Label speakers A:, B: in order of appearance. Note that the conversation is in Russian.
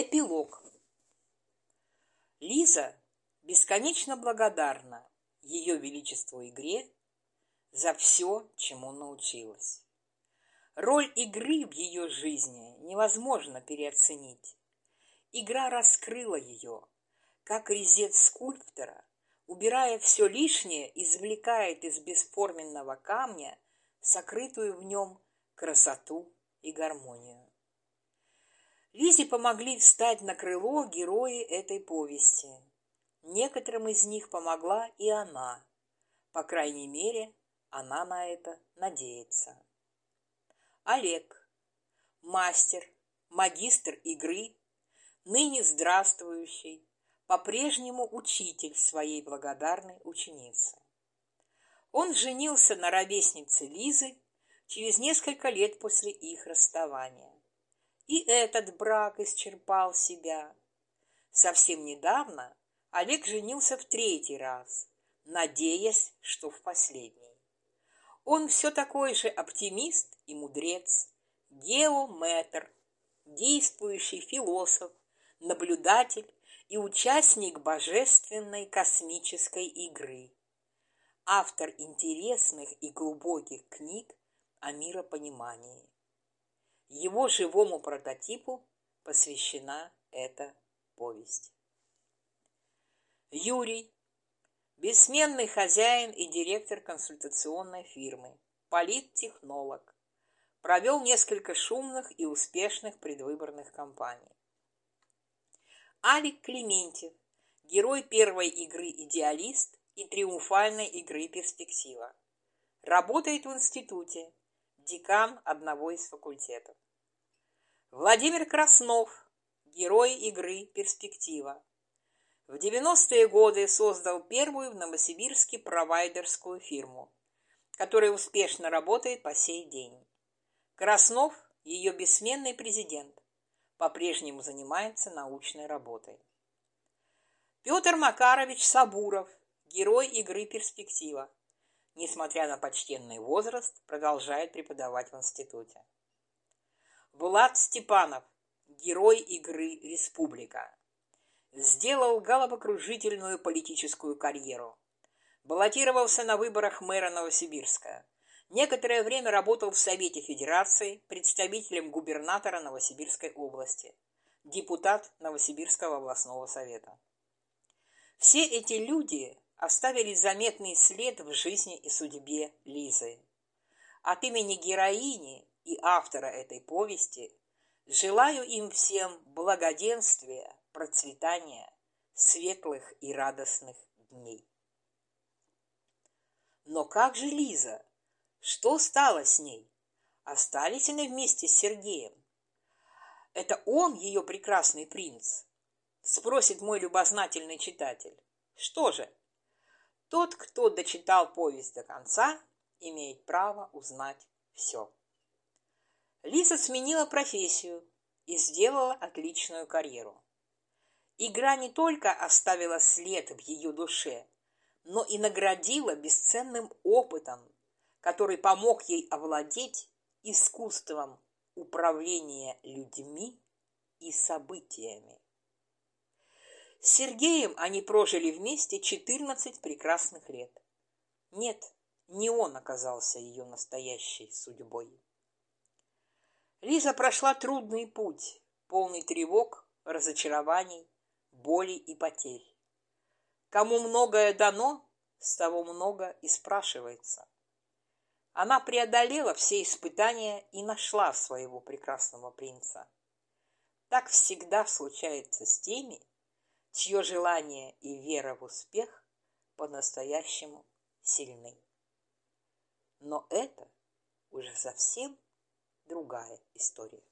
A: Эпилог. Лиза бесконечно благодарна Ее Величеству игре за все, чему научилась. Роль игры в ее жизни невозможно переоценить. Игра раскрыла ее, как резец скульптора, убирая все лишнее, извлекает из бесформенного камня сокрытую в нем красоту и гармонию. Лизе помогли встать на крыло герои этой повести. Некоторым из них помогла и она. По крайней мере, она на это надеется. Олег, мастер, магистр игры, ныне здравствующий, по-прежнему учитель своей благодарной ученицы. Он женился на ровеснице Лизы через несколько лет после их расставания. И этот брак исчерпал себя. Совсем недавно Олег женился в третий раз, надеясь, что в последний. Он все такой же оптимист и мудрец, геометр, действующий философ, наблюдатель и участник божественной космической игры, автор интересных и глубоких книг о миропонимании. Его живому прототипу посвящена эта повесть. Юрий, бессменный хозяин и директор консультационной фирмы, политтехнолог, провел несколько шумных и успешных предвыборных кампаний. Алик Клементьев, герой первой игры «Идеалист» и триумфальной игры «Перспектива», работает в институте, декан одного из факультетов. Владимир Краснов, герой игры «Перспектива». В 90-е годы создал первую в Новосибирске провайдерскую фирму, которая успешно работает по сей день. Краснов – ее бессменный президент, по-прежнему занимается научной работой. Петр Макарович Сабуров, герой игры «Перспектива», несмотря на почтенный возраст, продолжает преподавать в институте. Влад Степанов, герой игры «Республика», сделал головокружительную политическую карьеру. Баллотировался на выборах мэра Новосибирска. Некоторое время работал в Совете Федерации представителем губернатора Новосибирской области, депутат Новосибирского областного совета. Все эти люди оставили заметный след в жизни и судьбе Лизы. От имени героини и автора этой повести желаю им всем благоденствия, процветания, светлых и радостных дней. Но как же Лиза? Что стало с ней? Остались они вместе с Сергеем? Это он ее прекрасный принц? Спросит мой любознательный читатель. Что же, тот, кто дочитал повесть до конца, имеет право узнать все. Лиза сменила профессию и сделала отличную карьеру. Игра не только оставила след в ее душе, но и наградила бесценным опытом, который помог ей овладеть искусством управления людьми и событиями. С Сергеем они прожили вместе 14 прекрасных лет. Нет, не он оказался ее настоящей судьбой. Лиза прошла трудный путь, полный тревог, разочарований, боли и потерь. Кому многое дано, с того много и спрашивается. Она преодолела все испытания и нашла своего прекрасного принца. Так всегда случается с теми, чье желание и вера в успех по-настоящему сильны. Но это уже совсем другая история.